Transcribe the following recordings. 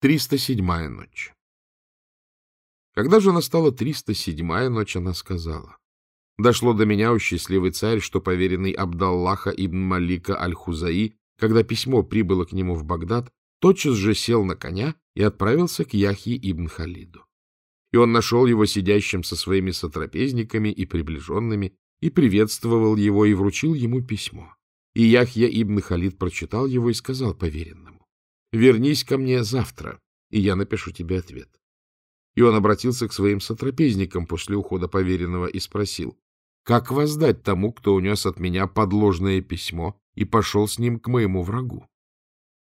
307-я ночь. Когда же настала 307-я ночь, она сказала, «Дошло до меня, у счастливый царь, что поверенный Абдаллаха ибн Малика аль-Хузаи, когда письмо прибыло к нему в Багдад, тотчас же сел на коня и отправился к Яхье ибн Халиду. И он нашел его сидящим со своими сотрапезниками и приближенными, и приветствовал его, и вручил ему письмо. И Яхья ибн Халид прочитал его и сказал поверенному, Вернись ко мне завтра, и я напишу тебе ответ. И он обратился к своим сотрапезникам после ухода поверенного и спросил, как воздать тому, кто унес от меня подложное письмо и пошел с ним к моему врагу?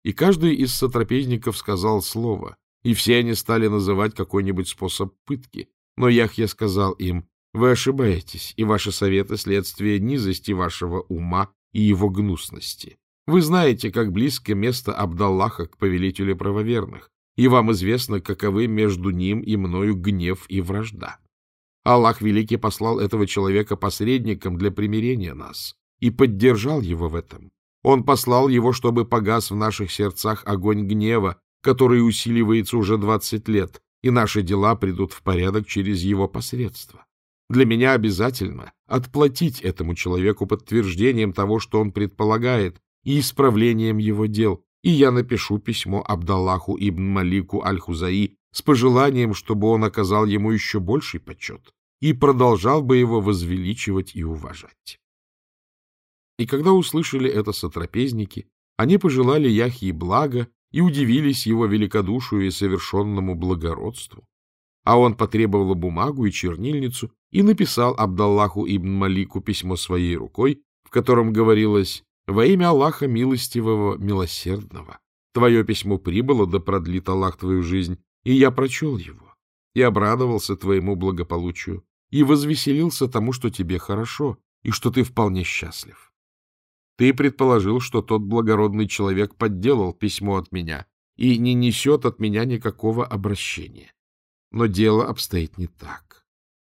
И каждый из сотрапезников сказал слово, и все они стали называть какой-нибудь способ пытки. Но Яхья сказал им, вы ошибаетесь, и ваши советы — следствие низости вашего ума и его гнусности. Вы знаете, как близко место Абдаллаха к повелителю правоверных, и вам известно, каковы между ним и мною гнев и вражда. Аллах Великий послал этого человека посредником для примирения нас и поддержал его в этом. Он послал его, чтобы погас в наших сердцах огонь гнева, который усиливается уже двадцать лет, и наши дела придут в порядок через его посредство. Для меня обязательно отплатить этому человеку подтверждением того, что он предполагает, и исправлением его дел, и я напишу письмо Абдаллаху ибн Малику аль-Хузаи с пожеланием, чтобы он оказал ему еще больший почет и продолжал бы его возвеличивать и уважать. И когда услышали это сотрапезники, они пожелали Яхьи блага и удивились его великодушию и совершенному благородству. А он потребовал бумагу и чернильницу и написал Абдаллаху ибн Малику письмо своей рукой, в котором говорилось во имя Аллаха Милостивого, Милосердного, твое письмо прибыло, да продлит Аллах твою жизнь, и я прочел его, и обрадовался твоему благополучию, и возвеселился тому, что тебе хорошо, и что ты вполне счастлив. Ты предположил, что тот благородный человек подделал письмо от меня и не несет от меня никакого обращения. Но дело обстоит не так.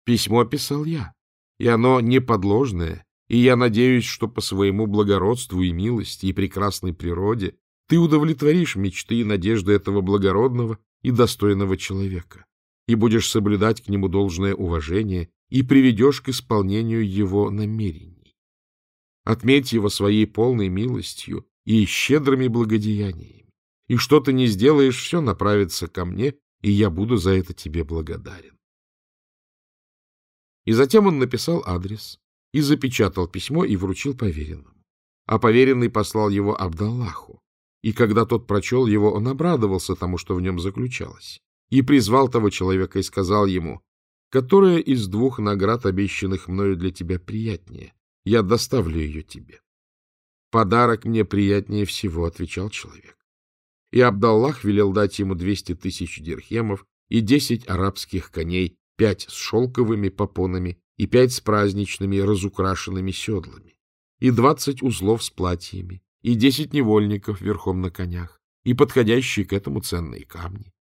Письмо писал я, и оно не подложное, и я надеюсь, что по своему благородству и милости и прекрасной природе ты удовлетворишь мечты и надежды этого благородного и достойного человека и будешь соблюдать к нему должное уважение и приведешь к исполнению его намерений. Отметь его своей полной милостью и щедрыми благодеяниями, и что ты не сделаешь, все направится ко мне, и я буду за это тебе благодарен. И затем он написал адрес, и запечатал письмо и вручил поверенному. А поверенный послал его Абдаллаху. И когда тот прочел его, он обрадовался тому, что в нем заключалось, и призвал того человека и сказал ему, «Которая из двух наград, обещанных мною для тебя, приятнее? Я доставлю ее тебе». «Подарок мне приятнее всего», — отвечал человек. И Абдаллах велел дать ему двести тысяч дирхемов и десять арабских коней, пять с шелковыми попонами и пять с праздничными разукрашенными седлами, и двадцать узлов с платьями, и десять невольников верхом на конях, и подходящие к этому ценные камни.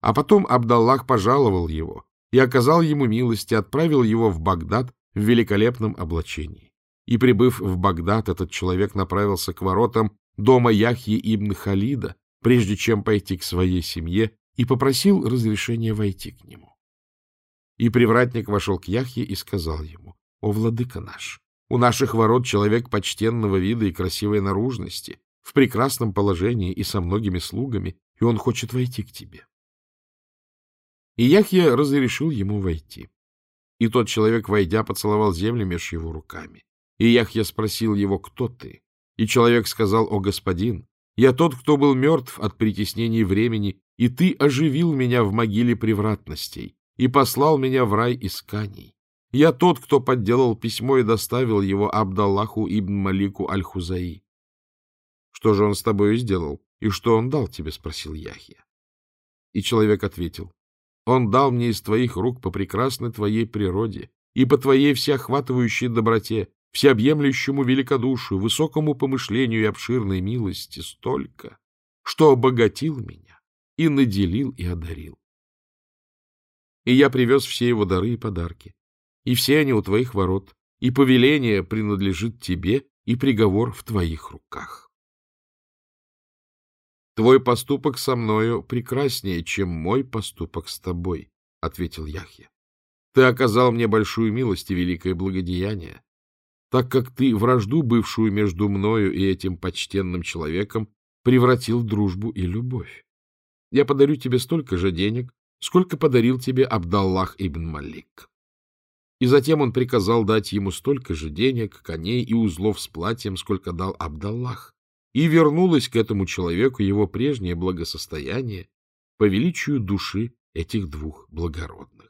А потом Абдаллах пожаловал его и оказал ему милость и отправил его в Багдад в великолепном облачении. И, прибыв в Багдад, этот человек направился к воротам дома Яхьи ибн Халида, прежде чем пойти к своей семье, и попросил разрешения войти к нему. И привратник вошел к Яхье и сказал ему, «О, владыка наш, у наших ворот человек почтенного вида и красивой наружности, в прекрасном положении и со многими слугами, и он хочет войти к тебе». И Яхья разрешил ему войти. И тот человек, войдя, поцеловал землю меж его руками. И Яхья спросил его, кто ты? И человек сказал, о, господин, я тот, кто был мертв от притеснений времени, и ты оживил меня в могиле превратностей и послал меня в рай исканий. Я тот, кто подделал письмо и доставил его Абдаллаху ибн Малику аль-Хузаи. — Что же он с тобой сделал? И что он дал тебе? — спросил Яхья. И человек ответил. — Он дал мне из твоих рук по прекрасной твоей природе и по твоей всеохватывающей доброте, всеобъемлющему великодушию, высокому помышлению и обширной милости столько, что обогатил меня и наделил и одарил и я привез все его дары и подарки. И все они у твоих ворот, и повеление принадлежит тебе, и приговор в твоих руках. Твой поступок со мною прекраснее, чем мой поступок с тобой, — ответил Яхья. Ты оказал мне большую милость и великое благодеяние, так как ты вражду, бывшую между мною и этим почтенным человеком, превратил в дружбу и любовь. Я подарю тебе столько же денег, сколько подарил тебе Абдаллах ибн Малик. И затем он приказал дать ему столько же денег, коней и узлов с платьем, сколько дал Абдаллах, и вернулось к этому человеку его прежнее благосостояние по величию души этих двух благородных.